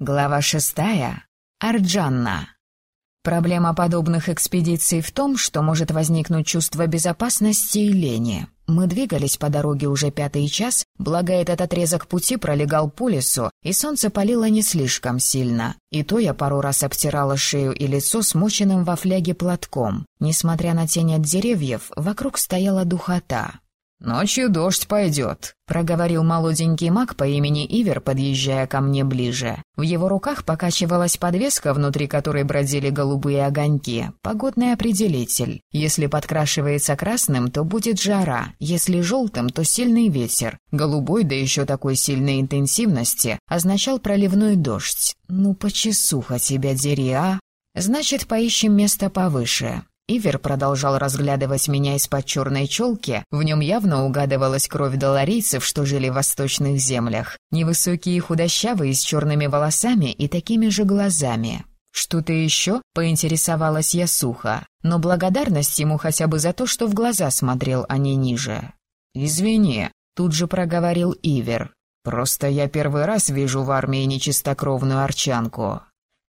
Глава шестая. Арджанна. Проблема подобных экспедиций в том, что может возникнуть чувство безопасности и лени. Мы двигались по дороге уже пятый час, благо этот отрезок пути пролегал по лесу, и солнце палило не слишком сильно. И то я пару раз обтирала шею и лицо смоченным во фляге платком. Несмотря на тень от деревьев, вокруг стояла духота. «Ночью дождь пойдет», — проговорил молоденький маг по имени Ивер, подъезжая ко мне ближе. В его руках покачивалась подвеска, внутри которой бродили голубые огоньки, погодный определитель. Если подкрашивается красным, то будет жара, если желтым, то сильный ветер. Голубой, да еще такой сильной интенсивности, означал проливной дождь. «Ну, почесуха тебя дери, а!» «Значит, поищем место повыше». Ивер продолжал разглядывать меня из-под черной челки, в нем явно угадывалась кровь доларийцев, что жили в восточных землях, невысокие и худощавые, с черными волосами и такими же глазами. «Что-то еще?» — поинтересовалась я сухо, но благодарность ему хотя бы за то, что в глаза смотрел, а не ниже. «Извини», — тут же проговорил Ивер. «Просто я первый раз вижу в армии нечистокровную арчанку».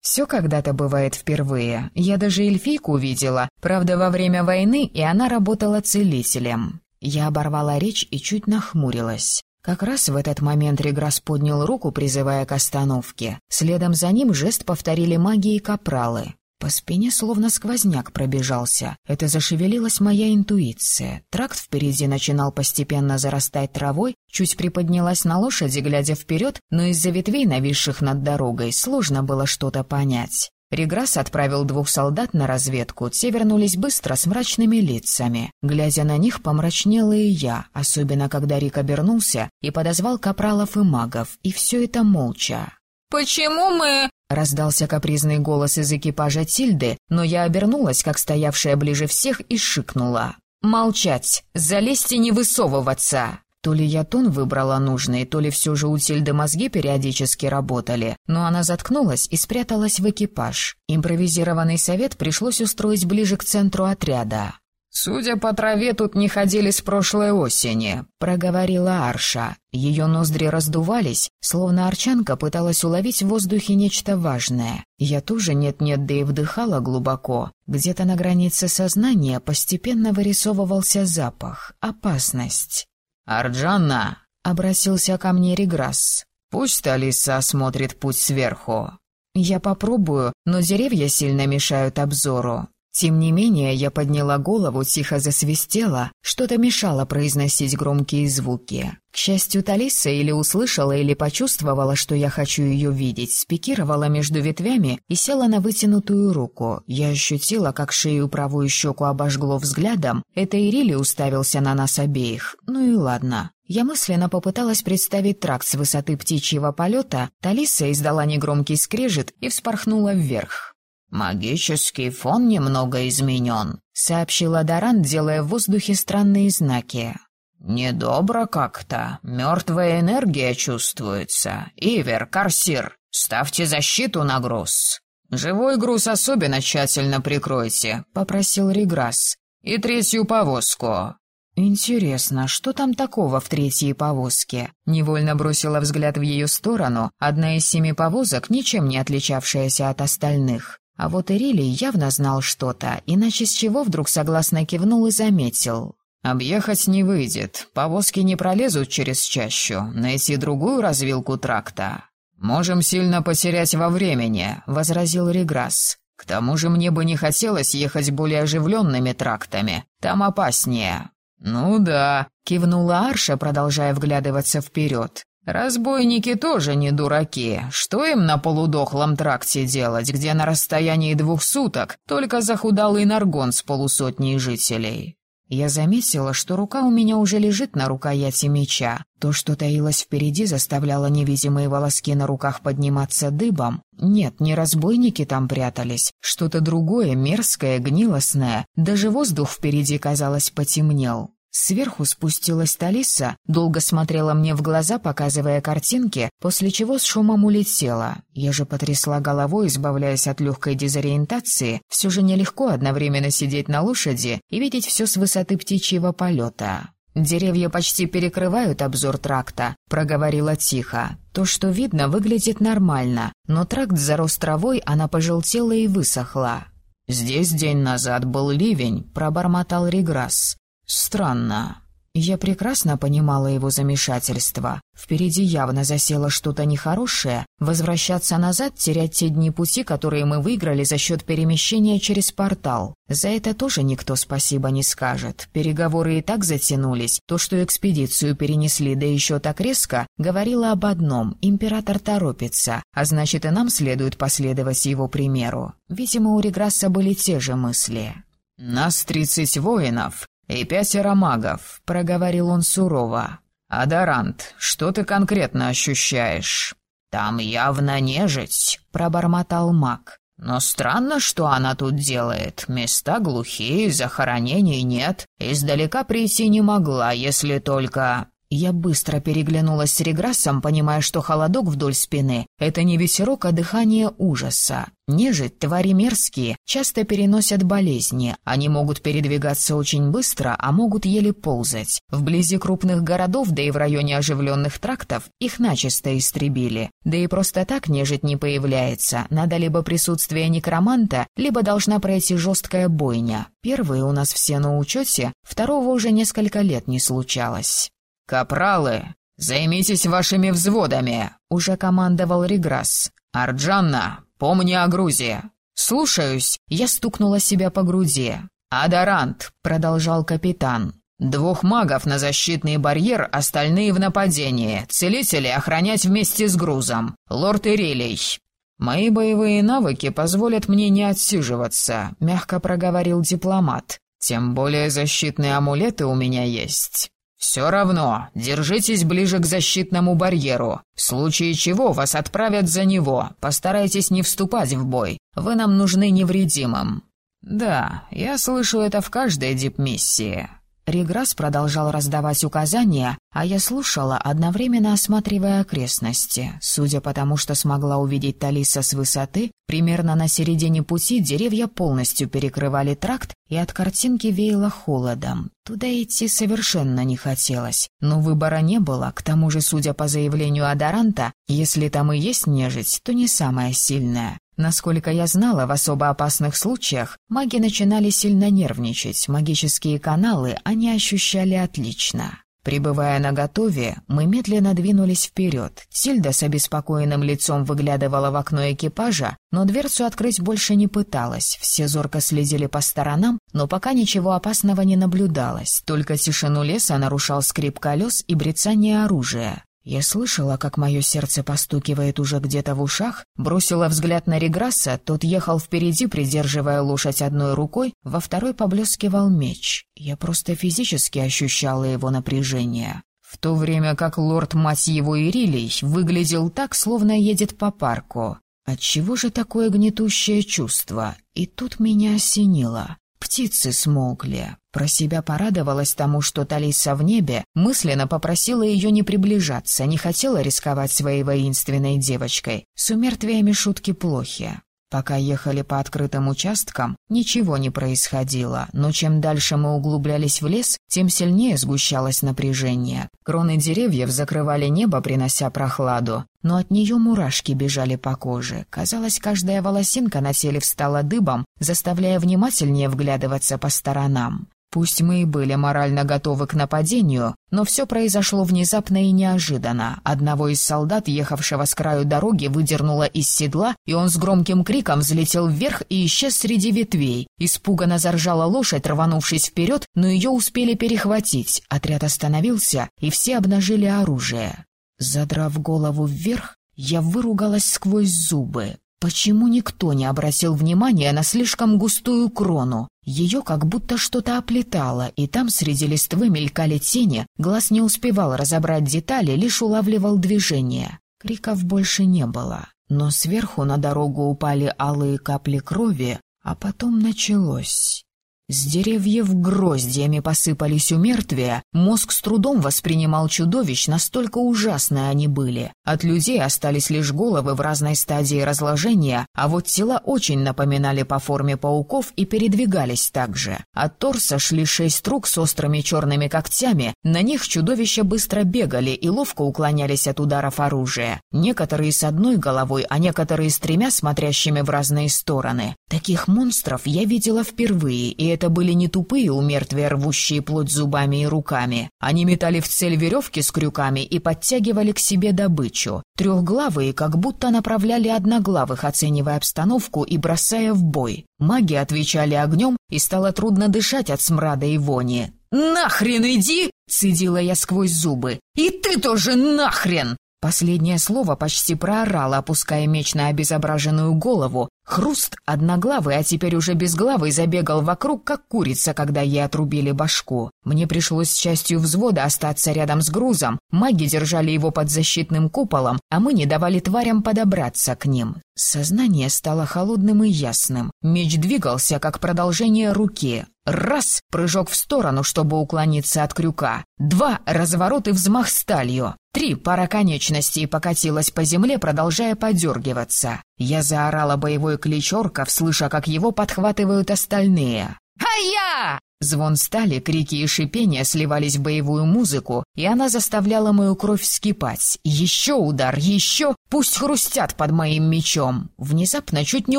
Все когда-то бывает впервые. Я даже эльфийку видела, правда, во время войны, и она работала целителем. Я оборвала речь и чуть нахмурилась. Как раз в этот момент Реграс поднял руку, призывая к остановке. Следом за ним жест повторили маги и капралы. По спине словно сквозняк пробежался. Это зашевелилась моя интуиция. Тракт впереди начинал постепенно зарастать травой, чуть приподнялась на лошади, глядя вперед, но из-за ветвей, нависших над дорогой, сложно было что-то понять. Реграс отправил двух солдат на разведку, те вернулись быстро с мрачными лицами. Глядя на них, помрачнела и я, особенно когда Рик обернулся и подозвал капралов и магов, и все это молча. «Почему мы...» — раздался капризный голос из экипажа Тильды, но я обернулась, как стоявшая ближе всех, и шикнула. «Молчать! Залезть и не высовываться!» То ли я тон выбрала нужный, то ли все же у Тильды мозги периодически работали, но она заткнулась и спряталась в экипаж. Импровизированный совет пришлось устроить ближе к центру отряда. «Судя по траве, тут не ходили с прошлой осени», — проговорила Арша. Ее ноздри раздувались, словно арчанка пыталась уловить в воздухе нечто важное. Я тоже нет-нет, да и вдыхала глубоко. Где-то на границе сознания постепенно вырисовывался запах, опасность. «Арджанна!» — обратился ко мне Реграсс. «Пусть Алиса осмотрит путь сверху». «Я попробую, но деревья сильно мешают обзору». Тем не менее, я подняла голову, тихо засвистела, что-то мешало произносить громкие звуки. К счастью, Талиса или услышала, или почувствовала, что я хочу ее видеть, спикировала между ветвями и села на вытянутую руку. Я ощутила, как шею правую щеку обожгло взглядом. Это Ирили уставился на нас обеих. Ну и ладно. Я мысленно попыталась представить тракт с высоты птичьего полета, Талиса издала негромкий скрежет и вспорхнула вверх. «Магический фон немного изменен», — сообщила Даран, делая в воздухе странные знаки. «Недобро как-то. Мертвая энергия чувствуется. Ивер, Корсир, ставьте защиту на груз». «Живой груз особенно тщательно прикройте», — попросил Реграсс. «И третью повозку». «Интересно, что там такого в третьей повозке?» Невольно бросила взгляд в ее сторону, одна из семи повозок, ничем не отличавшаяся от остальных. А вот Ирилий явно знал что-то, иначе с чего вдруг согласно кивнул и заметил. «Объехать не выйдет, повозки не пролезут через чащу, найти другую развилку тракта. Можем сильно потерять во времени», — возразил Реграсс. «К тому же мне бы не хотелось ехать более оживленными трактами, там опаснее». «Ну да», — кивнула Арша, продолжая вглядываться вперед. «Разбойники тоже не дураки. Что им на полудохлом тракте делать, где на расстоянии двух суток только захудалый наргон с полусотней жителей?» Я заметила, что рука у меня уже лежит на рукояти меча. То, что таилось впереди, заставляло невидимые волоски на руках подниматься дыбом. Нет, не разбойники там прятались. Что-то другое, мерзкое, гнилостное. Даже воздух впереди, казалось, потемнел. Сверху спустилась Талиса, долго смотрела мне в глаза, показывая картинки, после чего с шумом улетела. Я же потрясла головой, избавляясь от легкой дезориентации. Все же нелегко одновременно сидеть на лошади и видеть все с высоты птичьего полета. «Деревья почти перекрывают обзор тракта», — проговорила тихо. «То, что видно, выглядит нормально, но тракт зарос травой, она пожелтела и высохла». «Здесь день назад был ливень», — пробормотал Реграсс. «Странно». Я прекрасно понимала его замешательство. Впереди явно засело что-то нехорошее. Возвращаться назад, терять те дни пути, которые мы выиграли за счет перемещения через портал. За это тоже никто спасибо не скажет. Переговоры и так затянулись. То, что экспедицию перенесли, да еще так резко, говорило об одном. Император торопится, а значит и нам следует последовать его примеру. Видимо, у Реграсса были те же мысли. «Нас тридцать воинов, «И пятеро магов», — проговорил он сурово. «Адарант, что ты конкретно ощущаешь?» «Там явно нежить», — пробормотал маг. «Но странно, что она тут делает. Места глухие, захоронений нет. Издалека прийти не могла, если только...» Я быстро переглянулась с Реграссом, понимая, что холодок вдоль спины — это не ветерок, а дыхание ужаса. Нежить, твари мерзкие, часто переносят болезни. Они могут передвигаться очень быстро, а могут еле ползать. Вблизи крупных городов, да и в районе оживленных трактов, их начисто истребили. Да и просто так нежить не появляется. Надо либо присутствие некроманта, либо должна пройти жесткая бойня. Первые у нас все на учете, второго уже несколько лет не случалось. «Капралы, займитесь вашими взводами», — уже командовал Реграсс. «Арджанна, помни о грузе». «Слушаюсь», — я стукнула себя по груди. «Адарант», — продолжал капитан. «Двух магов на защитный барьер, остальные в нападении. Целители охранять вместе с грузом. Лорд Ирилей». «Мои боевые навыки позволят мне не отсиживаться», — мягко проговорил дипломат. «Тем более защитные амулеты у меня есть». «Все равно, держитесь ближе к защитному барьеру. В случае чего вас отправят за него. Постарайтесь не вступать в бой. Вы нам нужны невредимым». «Да, я слышу это в каждой дипмиссии». Реграсс продолжал раздавать указания, а я слушала, одновременно осматривая окрестности. Судя по тому, что смогла увидеть Талиса с высоты, примерно на середине пути деревья полностью перекрывали тракт, и от картинки веяло холодом. Туда идти совершенно не хотелось, но выбора не было, к тому же, судя по заявлению Адаранта, если там и есть нежить, то не самая сильная. Насколько я знала, в особо опасных случаях маги начинали сильно нервничать, магические каналы они ощущали отлично. Прибывая на готове, мы медленно двинулись вперед. Тильда с обеспокоенным лицом выглядывала в окно экипажа, но дверцу открыть больше не пыталась. Все зорко следили по сторонам, но пока ничего опасного не наблюдалось. Только тишину леса нарушал скрип колес и брецание оружия. Я слышала, как мое сердце постукивает уже где-то в ушах, бросила взгляд на Реграсса, тот ехал впереди, придерживая лошадь одной рукой, во второй поблескивал меч. Я просто физически ощущала его напряжение. В то время как лорд, мать его Ирилий, выглядел так, словно едет по парку. Отчего же такое гнетущее чувство? И тут меня осенило. Птицы смолкли. Про себя порадовалась тому, что Талиса в небе, мысленно попросила ее не приближаться, не хотела рисковать своей воинственной девочкой. С умертвиями шутки плохи. Пока ехали по открытым участкам, ничего не происходило, но чем дальше мы углублялись в лес, тем сильнее сгущалось напряжение. Кроны деревьев закрывали небо, принося прохладу, но от нее мурашки бежали по коже. Казалось, каждая волосинка на теле встала дыбом, заставляя внимательнее вглядываться по сторонам. Пусть мы и были морально готовы к нападению, но все произошло внезапно и неожиданно. Одного из солдат, ехавшего с краю дороги, выдернуло из седла, и он с громким криком взлетел вверх и исчез среди ветвей. Испуганно заржала лошадь, рванувшись вперед, но ее успели перехватить. Отряд остановился, и все обнажили оружие. Задрав голову вверх, я выругалась сквозь зубы. Почему никто не обратил внимания на слишком густую крону? Ее как будто что-то оплетало, и там среди листвы мелькали тени, глаз не успевал разобрать детали, лишь улавливал движение. Криков больше не было, но сверху на дорогу упали алые капли крови, а потом началось. С деревьев гроздьями посыпались у мертвия, мозг с трудом воспринимал чудовищ, настолько ужасные они были. От людей остались лишь головы в разной стадии разложения, а вот тела очень напоминали по форме пауков и передвигались так же. От торса шли шесть рук с острыми черными когтями, на них чудовища быстро бегали и ловко уклонялись от ударов оружия. Некоторые с одной головой, а некоторые с тремя смотрящими в разные стороны. Таких монстров я видела впервые, и это были не тупые умертвия, рвущие плоть зубами и руками. Они метали в цель веревки с крюками и подтягивали к себе добычу. Трехглавые как будто направляли одноглавых, оценивая обстановку и бросая в бой. Маги отвечали огнем, и стало трудно дышать от смрада и вони. «Нахрен иди!» — цедила я сквозь зубы. «И ты тоже нахрен!» Последнее слово почти проорало, опуская меч на обезображенную голову. Хруст, одноглавый, а теперь уже безглавый, забегал вокруг, как курица, когда ей отрубили башку. Мне пришлось с частью взвода остаться рядом с грузом. Маги держали его под защитным куполом, а мы не давали тварям подобраться к ним. Сознание стало холодным и ясным. Меч двигался, как продолжение руки. Раз — прыжок в сторону, чтобы уклониться от крюка. Два — разворот и взмах сталью. Три пара конечностей покатилась по земле, продолжая подергиваться. Я заорала боевой клич орков, слыша, как его подхватывают остальные. «А-я!» Звон стали, крики и шипения сливались в боевую музыку, и она заставляла мою кровь вскипать. Еще удар, еще, пусть хрустят под моим мечом. Внезапно чуть не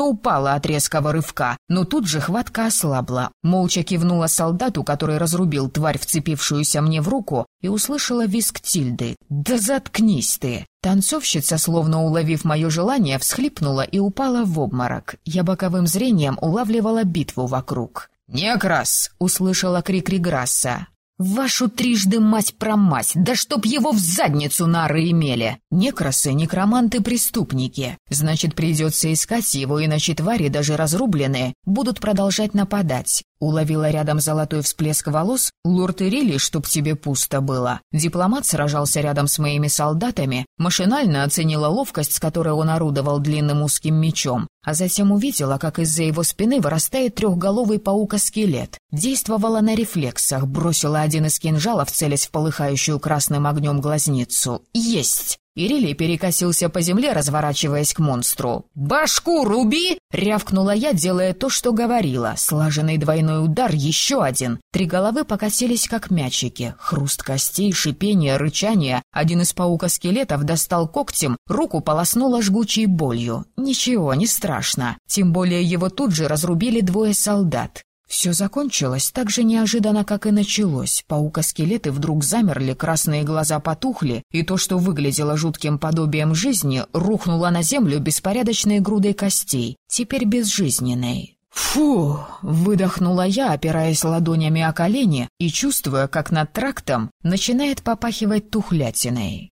упала от резкого рывка, но тут же хватка ослабла. Молча кивнула солдату, который разрубил тварь, вцепившуюся мне в руку, и услышала визг Тильды. «Да заткнись ты!» Танцовщица, словно уловив мое желание, всхлипнула и упала в обморок. Я боковым зрением улавливала битву вокруг. «Некрас!» — услышала крик Реграсса. «Вашу трижды мать-промать! Да чтоб его в задницу нары имели! Некрасы — некроманты-преступники. Значит, придется искать его, иначе твари, даже разрубленные, будут продолжать нападать. Уловила рядом золотой всплеск волос. Лорд Ирили, чтоб тебе пусто было. Дипломат сражался рядом с моими солдатами, машинально оценила ловкость, с которой он орудовал длинным узким мечом, а затем увидела, как из-за его спины вырастает трехголовый паука-скелет. Действовала на рефлексах, бросила один из кинжалов, целясь в полыхающую красным огнем глазницу. «Есть!» Ирилий перекосился по земле, разворачиваясь к монстру. «Башку руби!» — рявкнула я, делая то, что говорила. Слаженный двойной удар, еще один. Три головы покосились, как мячики. Хруст костей, шипение, рычание. Один из паука-скелетов достал когтем, руку полоснула жгучей болью. Ничего, не страшно. Тем более его тут же разрубили двое солдат. Все закончилось так же неожиданно, как и началось. Паука-скелеты вдруг замерли, красные глаза потухли, и то, что выглядело жутким подобием жизни, рухнуло на землю беспорядочной грудой костей, теперь безжизненной. «Фу!» — выдохнула я, опираясь ладонями о колени и чувствуя, как над трактом начинает попахивать тухлятиной.